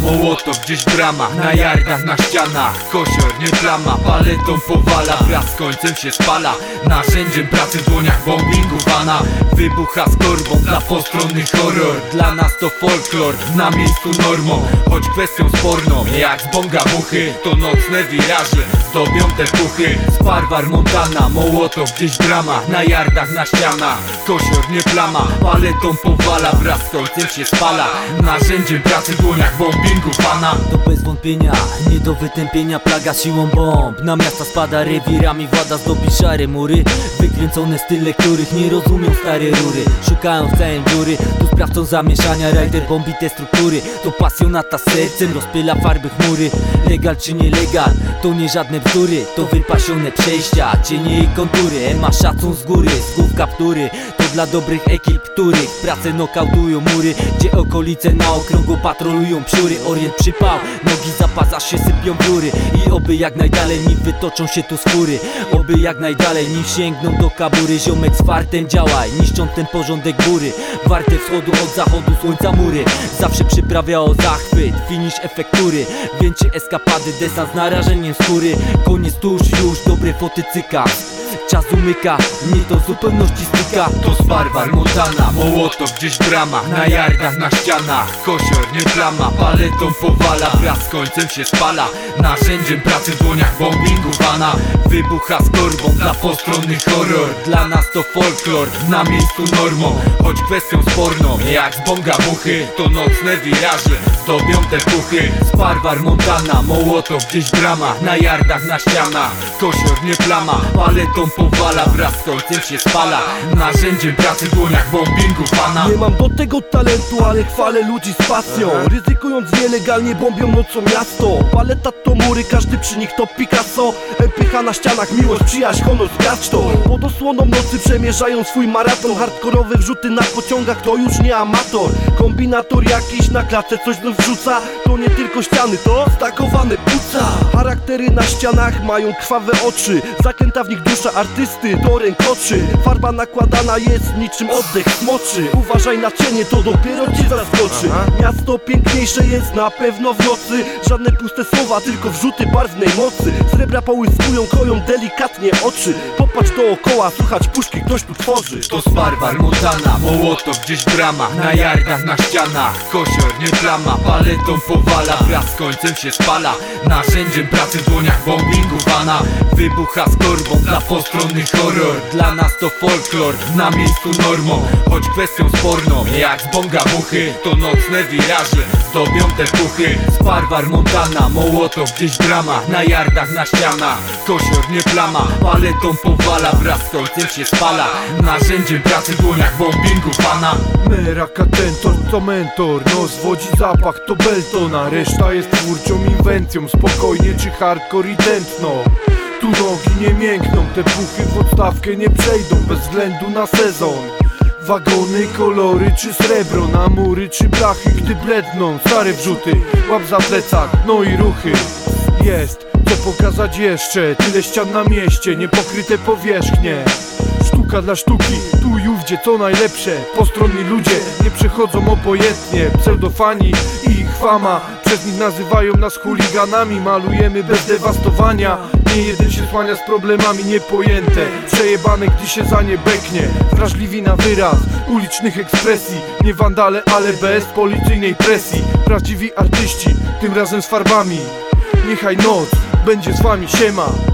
Mołotow gdzieś w bramach, na jardach, na ścianach. Kosior, nie plama, paletą powala Wraz z końcem się spala. Narzędziem pracy w dłoniach bombingowana Wybucha z korbą dla postronnych horror. Dla nas to folklor, na miejscu normą. Choć kwestią sporną, jak z bonga muchy To nocne wiraże, zdobią te puchy. Sparwar Montana, Mołotow gdzieś w bramach Na jardach, na ścianach. Kosior, nie plama, paletą powala Wraz z końcem się spala. Narzędziem pracy w dłoniach bombingu pana. To bez wątpienia, nie do wytępienia plaga siłą bomb. Na miasta spada rewirami, włada zdobi szare mury. Wykręcone style, których nie rozumią stare rury. Szukają w całym dziury, tu sprawcą zamieszania Rider bombi te struktury, to pasjonata sercem Rozpyla farby chmury, legal czy nielegal To nie żadne bzdury, to wypasione przejścia Cienie i kontury, ma szacun z góry, z kaptury. To dla dobrych ekip, których prace nokautują mury Gdzie okolice na okrągło patrolują psiury Orient przypał, nogi zapaza się sypią wióry. I oby jak najdalej nim wytoczą się tu skóry. Oby jak najdalej nim sięgną do kabury. Ziomek z fartem działaj, niszcząc ten porządek góry. Warte wschodu od zachodu słońca mury. Zawsze przyprawia o zachwyt, finisz efektury Więcej eskapady, desant z narażeniem skóry. Koniec tuż już, dobre foty cyka Czas umyka, nie to zupełności styka. To Sparwar Montana, Mołotow gdzieś w bramach Na jardach, na ścianach. Kosior, nie plama, paletą powala. Wraz z końcem się spala. Narzędziem pracy w dłoniach bombingowana Wybucha z korbą dla postronnych horror. Dla nas to folklor, na miejscu normą. Choć kwestią sporną, jak z bonga muchy To nocne wiraże, zdobią te puchy. Sparwar Montana, Mołotow gdzieś w bramach Na jardach, na ścianach. Kosior, nie plama, paletą powala Wraz z końcem się spala. Narzędziem pracy w dłoniach bombingu pana. Nie mam do tego talentu, ale chwalę ludzi z pasją. Ryzykując nielegalnie bombią nocą miasto. Paleta to mury, każdy przy nich to Picasso MPH na ścianach, miłość, przyjaźń, honor, sprawdź to. Pod osłoną nocy przemierzają swój maraton. Hardkorowe wrzuty na pociągach to już nie amator. Kombinator jakiś na klatce coś znów wrzuca To nie tylko ściany, to stakowane płuca. Charaktery na ścianach mają krwawe oczy. Zakręta w nich dusza artysty, to rękoczy. Farba nakładana jest niczym oddech smoczy. Uważaj na cienie, to dopiero cię zaskoczy. Miasto piękniejsze jest na pewno w nocy. Żadne puste słowa, tylko wrzuty barwnej mocy. Srebra połyskują, koją delikatnie oczy. Popatrz dookoła, słuchać puszki, ktoś tu tworzy. To Sparwar Montana, Mołotow gdzieś w bramach Na jardach, na ścianach Kosior, nie plama, paletą powala. Wraz z końcem się spala. Narzędziem pracy w dłoniach bombingowana Wybucha z korbą dla postronnych horror. Dla nas to folklor, na miejscu normą. Choć kwestią sporną, jak z bonga muchy To nocne wiraże, zdobią te puchy. Sparwar Montana, Mołotow gdzieś w bramach Na jardach, na ścianach. Kosior, nie plama, paletą powala. Wraz z końcem się spala. Narzędziem pracy w dłoniach bombingowana Meraka tentor to mentor. Nos wodzi zapach to Beltona Reszta jest twórczą inwencją. Spokojnie czy hardcore i tętno Tu nogi nie miękną Te puchy w odstawkę nie przejdą Bez względu na sezon. Wagony, kolory czy srebro Na mury czy blachy, gdy bledną Stare wrzuty, łap za plecak No i ruchy. Jest, co pokazać jeszcze. Tyle ścian na mieście, niepokryte powierzchnie. Sztuka dla sztuki, tu i ówdzie co najlepsze. Postronni ludzie nie przechodzą obojętnie. Pseudofani i fama. Przez nich nazywają nas chuliganami. Malujemy bez dewastowania. Nie jeden się słania z problemami niepojęte. Przejebane gdy się za nie beknie. Wrażliwi na wyraz ulicznych ekspresji. Nie wandale, ale bez policyjnej presji. Prawdziwi artyści, tym razem z farbami. Niechaj noc będzie z wami siema